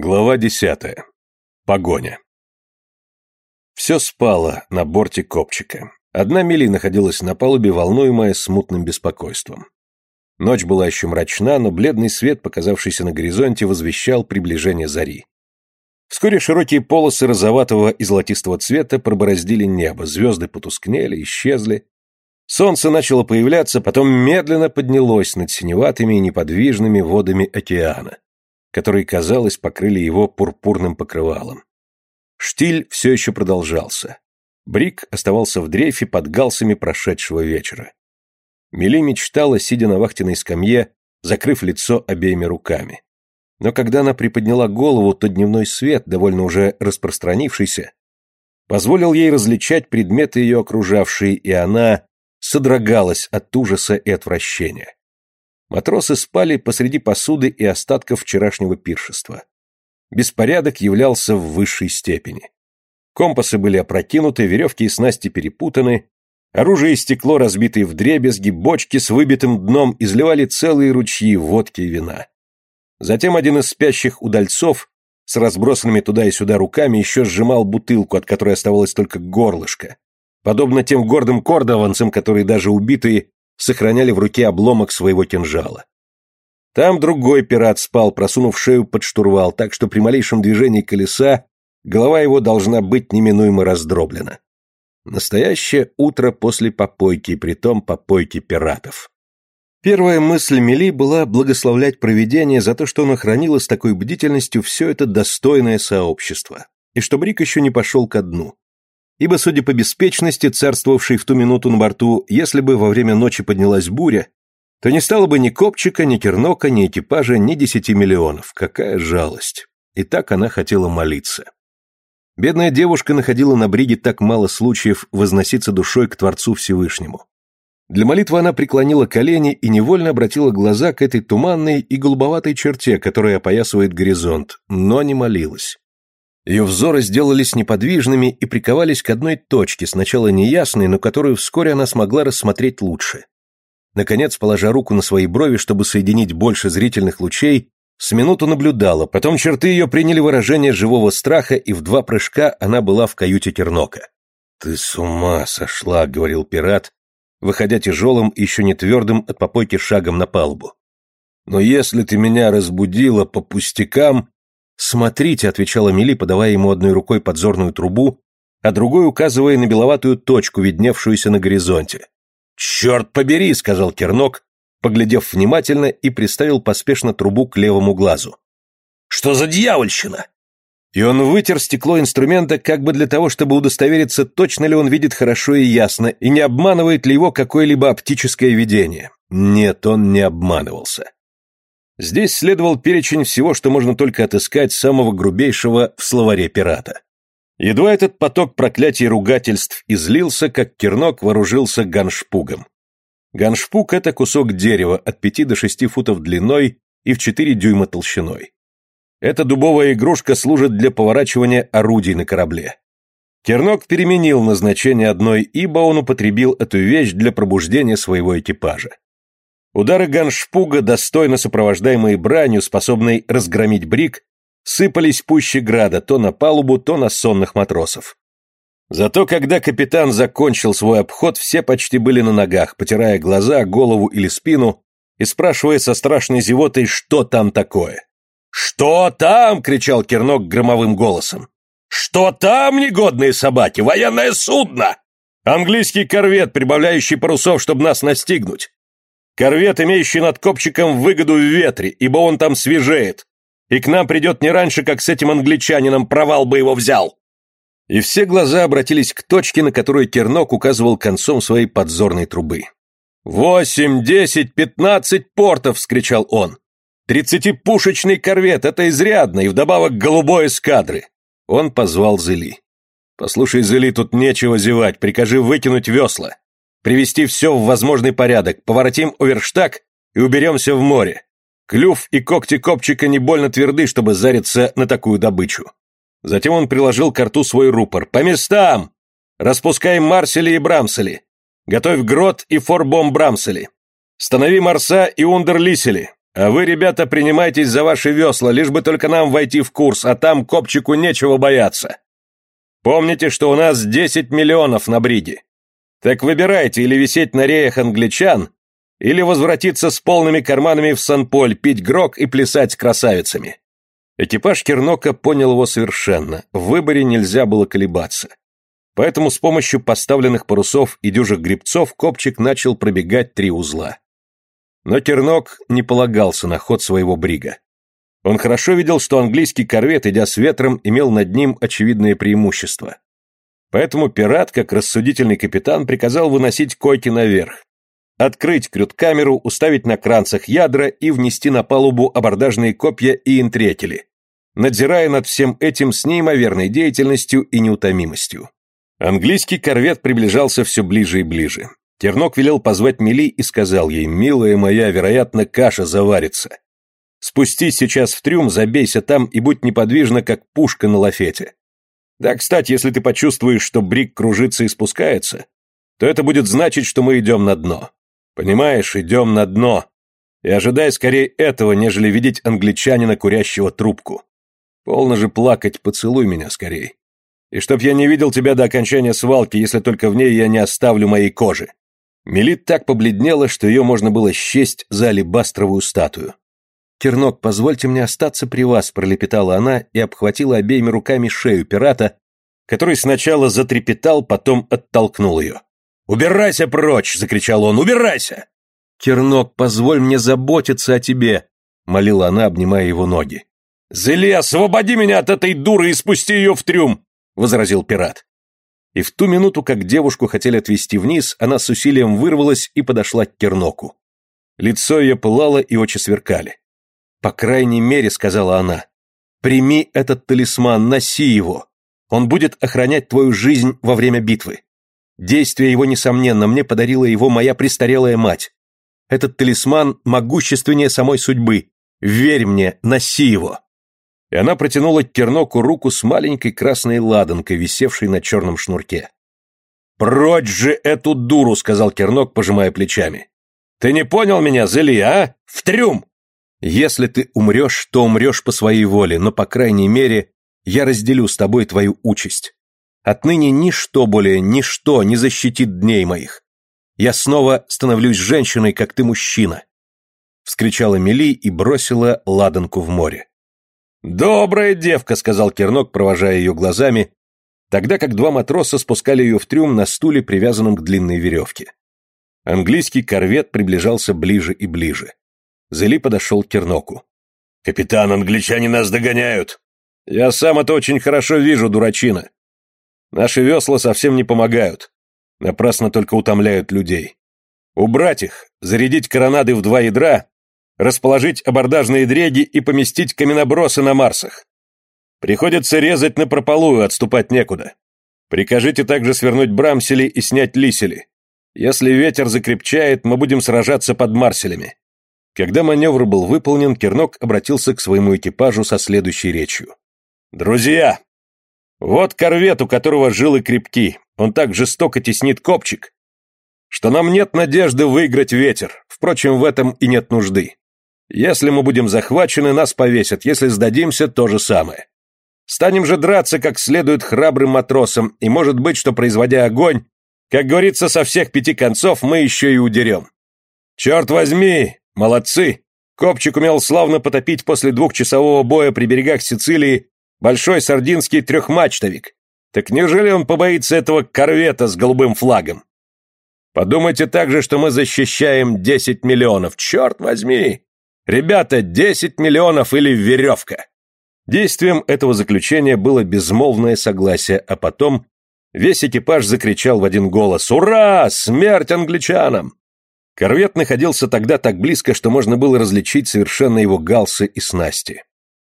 Глава десятая. Погоня. Все спало на борте копчика. Одна Мили находилась на палубе, волнуемая смутным беспокойством. Ночь была еще мрачна, но бледный свет, показавшийся на горизонте, возвещал приближение зари. Вскоре широкие полосы розоватого и золотистого цвета пробороздили небо, звезды потускнели, исчезли. Солнце начало появляться, потом медленно поднялось над синеватыми и неподвижными водами океана которые, казалось, покрыли его пурпурным покрывалом. Штиль все еще продолжался. Брик оставался в дрейфе под галсами прошедшего вечера. Мели мечтала, сидя на вахтенной скамье, закрыв лицо обеими руками. Но когда она приподняла голову, то дневной свет, довольно уже распространившийся, позволил ей различать предметы ее окружавшие, и она содрогалась от ужаса и отвращения. Матросы спали посреди посуды и остатков вчерашнего пиршества. Беспорядок являлся в высшей степени. Компасы были опрокинуты, веревки и снасти перепутаны, оружие и стекло, разбитые в дребезги, бочки с выбитым дном изливали целые ручьи водки и вина. Затем один из спящих удальцов с разбросанными туда и сюда руками еще сжимал бутылку, от которой оставалось только горлышко, подобно тем гордым кордованцам, которые даже убитые сохраняли в руке обломок своего кинжала. Там другой пират спал, просунув шею под штурвал, так что при малейшем движении колеса голова его должна быть неминуемо раздроблена. Настоящее утро после попойки, притом попойки пиратов. Первая мысль Мели была благословлять провидение за то, что оно хранило с такой бдительностью все это достойное сообщество, и что Брик еще не пошел ко дну ибо, судя по беспечности, царствовавшей в ту минуту на борту, если бы во время ночи поднялась буря, то не стало бы ни копчика, ни кернока, ни экипажа, ни десяти миллионов. Какая жалость. И так она хотела молиться. Бедная девушка находила на бриге так мало случаев возноситься душой к Творцу Всевышнему. Для молитвы она преклонила колени и невольно обратила глаза к этой туманной и голубоватой черте, которая опоясывает горизонт, но не молилась. Ее взоры сделались неподвижными и приковались к одной точке, сначала неясной, но которую вскоре она смогла рассмотреть лучше. Наконец, положа руку на свои брови, чтобы соединить больше зрительных лучей, с минуту наблюдала, потом черты ее приняли выражение живого страха, и в два прыжка она была в каюте Тернока. «Ты с ума сошла», — говорил пират, выходя тяжелым и еще не твердым от попойки шагом на палубу. «Но если ты меня разбудила по пустякам, «Смотрите», — отвечала Мили, подавая ему одной рукой подзорную трубу, а другой указывая на беловатую точку, видневшуюся на горизонте. «Черт побери», — сказал Кернок, поглядев внимательно и приставил поспешно трубу к левому глазу. «Что за дьявольщина?» И он вытер стекло инструмента как бы для того, чтобы удостовериться, точно ли он видит хорошо и ясно, и не обманывает ли его какое-либо оптическое видение. Нет, он не обманывался. Здесь следовал перечень всего, что можно только отыскать самого грубейшего в словаре пирата. Едва этот поток проклятий и ругательств излился, как Кернок вооружился ганшпугом. Ганшпуг — это кусок дерева от пяти до шести футов длиной и в четыре дюйма толщиной. Эта дубовая игрушка служит для поворачивания орудий на корабле. Кернок переменил назначение одной, ибо он употребил эту вещь для пробуждения своего экипажа. Удары ганшпуга, достойно сопровождаемые бранью, способной разгромить брик, сыпались пуще града то на палубу, то на сонных матросов. Зато когда капитан закончил свой обход, все почти были на ногах, потирая глаза, голову или спину и спрашивая со страшной зевотой, что там такое. «Что там?» — кричал Кернок громовым голосом. «Что там, негодные собаки? Военное судно! Английский корвет, прибавляющий парусов, чтобы нас настигнуть! Корвет, имеющий над копчиком выгоду в ветре, ибо он там свежеет. И к нам придет не раньше, как с этим англичанином провал бы его взял. И все глаза обратились к точке, на которую Кернок указывал концом своей подзорной трубы. «Восемь, десять, пятнадцать портов!» — вскричал он. «Тридцатипушечный корвет — это изрядно, и вдобавок голубой эскадры!» Он позвал Зели. «Послушай, Зели, тут нечего зевать, прикажи выкинуть весла привести все в возможный порядок, поворотим оверштаг и уберемся в море. Клюв и когти копчика не больно тверды, чтобы зариться на такую добычу. Затем он приложил к рту свой рупор. «По местам! Распускаем марсели и брамсели. Готовь грот и форбом брамсели. Станови марса и ундерлисели. А вы, ребята, принимайтесь за ваши весла, лишь бы только нам войти в курс, а там копчику нечего бояться. Помните, что у нас 10 миллионов на бриге. Так выбирайте или висеть на реях англичан, или возвратиться с полными карманами в Сан-Поль, пить грок и плясать с красавицами. Экипаж Кернока понял его совершенно, в выборе нельзя было колебаться. Поэтому с помощью поставленных парусов и дюжих грибцов Копчик начал пробегать три узла. Но Кернок не полагался на ход своего брига. Он хорошо видел, что английский корвет, идя с ветром, имел над ним очевидное преимущество. Поэтому пират, как рассудительный капитан, приказал выносить койки наверх, открыть крют-камеру, уставить на кранцах ядра и внести на палубу абордажные копья и интретели, надзирая над всем этим с неимоверной деятельностью и неутомимостью. Английский корвет приближался все ближе и ближе. Тернок велел позвать Мели и сказал ей, «Милая моя, вероятно, каша заварится. Спустись сейчас в трюм, забейся там и будь неподвижна, как пушка на лафете. Да, кстати, если ты почувствуешь, что брик кружится и спускается, то это будет значить, что мы идем на дно. Понимаешь, идем на дно. И ожидай скорее этого, нежели видеть англичанина, курящего трубку. Полно же плакать, поцелуй меня скорей. И чтоб я не видел тебя до окончания свалки, если только в ней я не оставлю моей кожи. Мелит так побледнела, что ее можно было счесть за алебастровую статую. «Кернок, позвольте мне остаться при вас», — пролепетала она и обхватила обеими руками шею пирата, который сначала затрепетал, потом оттолкнул ее. «Убирайся прочь!» — закричал он. «Убирайся!» «Кернок, позволь мне заботиться о тебе!» — молила она, обнимая его ноги. «Зели, освободи меня от этой дуры и спусти ее в трюм!» — возразил пират. И в ту минуту, как девушку хотели отвести вниз, она с усилием вырвалась и подошла к Керноку. Лицо ее пылало и очи сверкали. «По крайней мере», — сказала она, — «прими этот талисман, носи его. Он будет охранять твою жизнь во время битвы. Действие его, несомненно, мне подарила его моя престарелая мать. Этот талисман могущественнее самой судьбы. Верь мне, носи его!» И она протянула к Керноку руку с маленькой красной ладанкой, висевшей на черном шнурке. «Прочь же эту дуру!» — сказал Кернок, пожимая плечами. «Ты не понял меня, Зели, а? В трюм!» «Если ты умрешь, то умрешь по своей воле, но, по крайней мере, я разделю с тобой твою участь. Отныне ничто более, ничто не защитит дней моих. Я снова становлюсь женщиной, как ты мужчина. Вскричала Мели и бросила ладанку в море. «Добрая девка», — сказал Кернок, провожая ее глазами, тогда как два матроса спускали ее в трюм на стуле, привязанном к длинной веревке. Английский корвет приближался ближе и ближе. Зели подошел к Керноку. «Капитан, англичане нас догоняют!» «Я сам это очень хорошо вижу, дурачина. Наши весла совсем не помогают. Напрасно только утомляют людей. Убрать их, зарядить коронады в два ядра, расположить абордажные дреги и поместить каменобросы на Марсах. Приходится резать напропалую, отступать некуда. Прикажите также свернуть брамсели и снять лисели. Если ветер закрепчает, мы будем сражаться под марселями. Когда маневр был выполнен, Кернок обратился к своему экипажу со следующей речью. «Друзья, вот корвет, у которого жилы крепки, он так жестоко теснит копчик, что нам нет надежды выиграть ветер, впрочем, в этом и нет нужды. Если мы будем захвачены, нас повесят, если сдадимся, то же самое. Станем же драться как следует храбрым матросам, и может быть, что, производя огонь, как говорится, со всех пяти концов мы еще и удерем. Черт возьми, молодцы! Копчик умел славно потопить после двухчасового боя при берегах Сицилии Большой сардинский трехмачтовик. Так неужели он побоится этого корвета с голубым флагом? Подумайте также, что мы защищаем 10 миллионов. Черт возьми! Ребята, 10 миллионов или веревка!» Действием этого заключения было безмолвное согласие, а потом весь экипаж закричал в один голос «Ура! Смерть англичанам!» Корвет находился тогда так близко, что можно было различить совершенно его галсы и снасти.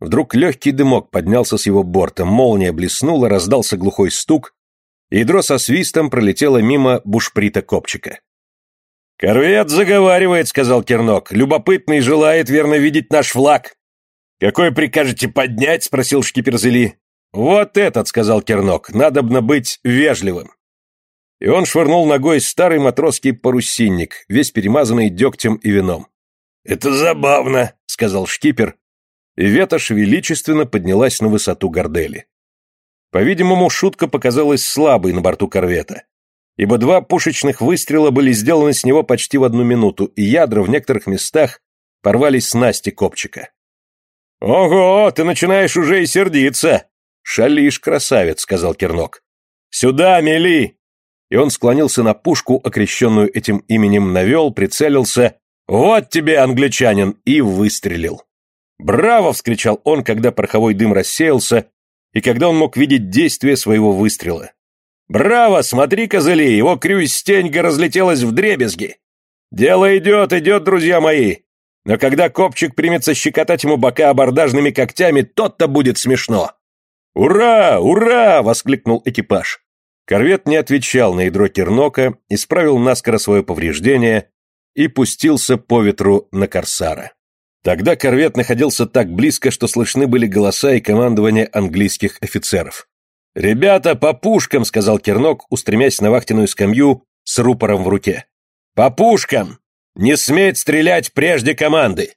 Вдруг легкий дымок поднялся с его борта, молния блеснула, раздался глухой стук, и ядро со свистом пролетело мимо бушприта копчика. «Корвет заговаривает», — сказал Кернок. «Любопытный желает верно видеть наш флаг». «Какой прикажете поднять?» — спросил шкипер Зели. «Вот этот», — сказал Кернок. «Надобно быть вежливым». И он швырнул ногой старый матросский парусинник, весь перемазанный дегтем и вином. «Это забавно», — сказал шкипер, и ветошь величественно поднялась на высоту гордели. По-видимому, шутка показалась слабой на борту корвета, ибо два пушечных выстрела были сделаны с него почти в одну минуту, и ядра в некоторых местах порвались с Насти копчика. «Ого, ты начинаешь уже и сердиться!» «Шалишь, красавец», — сказал Кернок. «Сюда, мели!» И он склонился на пушку, окрещенную этим именем, навел, прицелился. «Вот тебе, англичанин!» и выстрелил. «Браво!» — вскричал он, когда пороховой дым рассеялся, и когда он мог видеть действие своего выстрела. «Браво! Смотри, козыли! Его крюстеньга разлетелась в дребезги! Дело идет, идет, друзья мои! Но когда копчик примется щекотать ему бока абордажными когтями, тот-то будет смешно!» «Ура! Ура!» — воскликнул экипаж. Корвет не отвечал на ядро Тернока, исправил наскоро свое повреждение и пустился по ветру на Корсара. Тогда корвет находился так близко, что слышны были голоса и командование английских офицеров. «Ребята, по пушкам!» — сказал Кернок, устремясь на вахтенную скамью с рупором в руке. «По пушкам! Не сметь стрелять прежде команды!